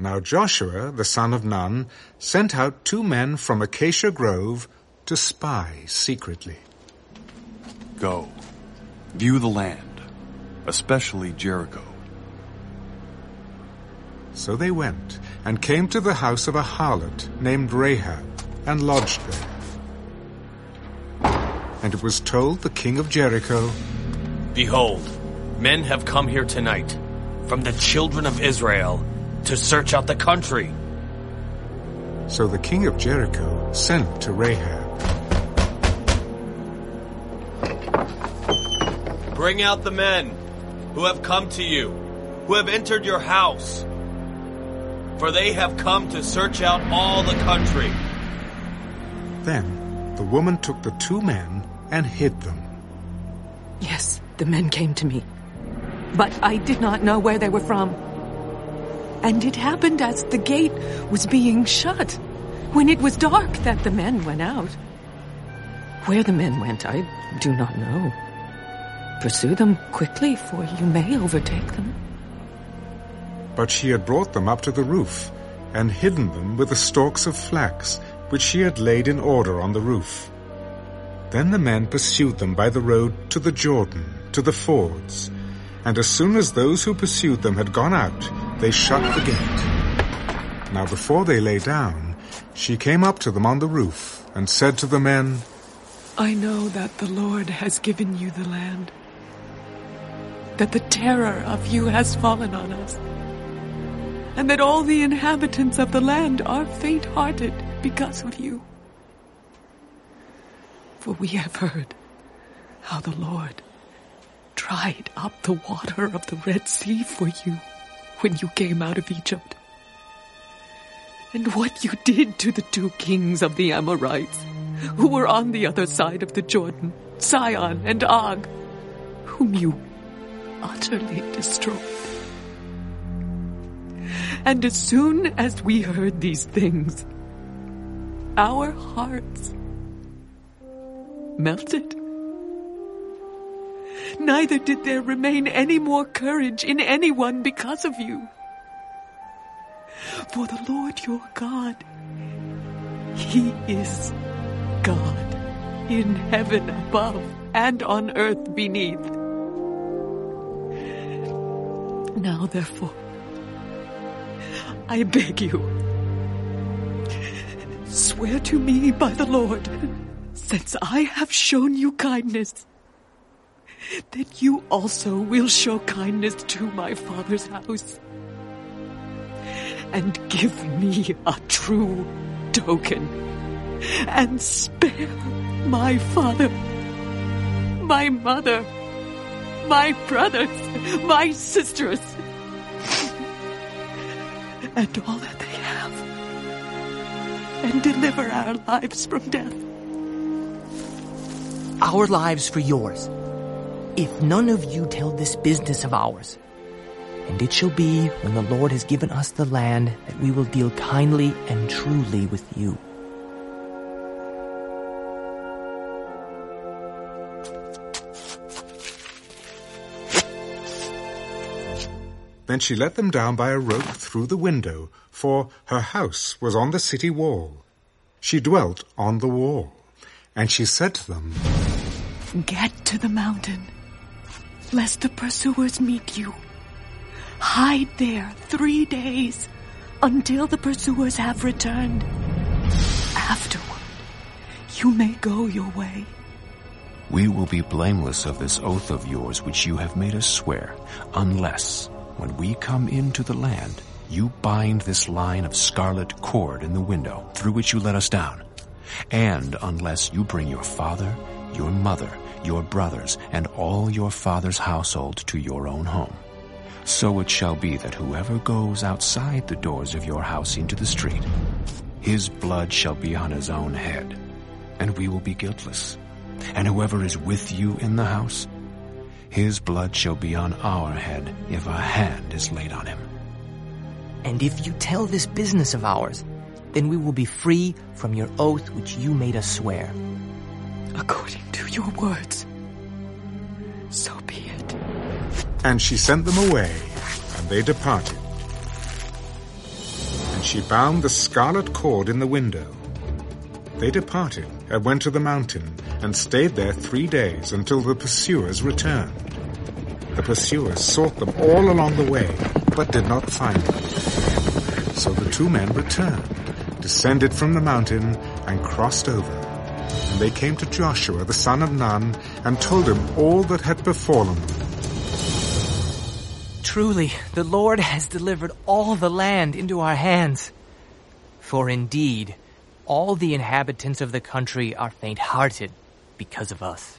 Now Joshua, the son of Nun, sent out two men from Acacia Grove to spy secretly. Go, view the land, especially Jericho. So they went and came to the house of a harlot named Rahab and lodged there. And it was told the king of Jericho, Behold, men have come here tonight from the children of Israel to search out the country. So the king of Jericho sent to Rahab. Bring out the men who have come to you, who have entered your house. For they have come to search out all the country. Then the woman took the two men and hid them. Yes, the men came to me. But I did not know where they were from. And it happened as the gate was being shut, when it was dark, that the men went out. Where the men went, I do not know. Pursue them quickly, for you may overtake them. But she had brought them up to the roof, and hidden them with the stalks of flax, which she had laid in order on the roof. Then the men pursued them by the road to the Jordan, to the fords. And as soon as those who pursued them had gone out, they shut the gate. Now before they lay down, she came up to them on the roof, and said to the men, I know that the Lord has given you the land, that the terror of you has fallen on us, and that all the inhabitants of the land are faint-hearted because of you. For we have heard how the Lord dried up the water of the Red Sea for you when you came out of Egypt. And what you did to the two kings of the Amorites, who were on the other side of the Jordan, Sihon and Og, whom you utterly destroyed. And as soon as we heard these things, our hearts melted. Neither did there remain any more courage in anyone because of you. For the Lord your God, He is God in heaven above and on earth beneath. Now therefore, I beg you, swear to me by the Lord, since I have shown you kindness, that you also will show kindness to my father's house. And give me a true token, and spare my father, my mother, my brothers, my sisters, and all that they have, and deliver our lives from death. Our lives for yours if none of you tell this business of ours. And it shall be, when the Lord has given us the land, that we will deal kindly and truly with you. Then she let them down by a rope through the window, for her house was on the city wall. She dwelt on the wall. And she said to them, Get to the mountain lest the pursuers meet you. Hide there three days until the pursuers have returned. Afterward, you may go your way. We will be blameless of this oath of yours which you have made us swear, unless, when we come into the land, you bind this line of scarlet cord in the window through which you let us down, and unless you bring your father, your mother, your brothers, and all your father's household to your own home. So it shall be that whoever goes outside the doors of your house into the street, his blood shall be on his own head, and we will be guiltless. And whoever is with you in the house, his blood shall be on our head if a hand is laid on him. And if you tell this business of ours, then we will be free from your oath which you made us swear according to your words. So be it. And she sent them away, and they departed. And she bound the scarlet cord in the window. They departed and went to the mountain and stayed there three days until the pursuers returned. The pursuers sought them all along the way, but did not find them. So the two men returned, descended from the mountain, and crossed over. They came to Joshua the son of Nun and told him all that had befallen. Truly, the Lord has delivered all the land into our hands. For indeed, all the inhabitants of the country are faint-hearted because of us.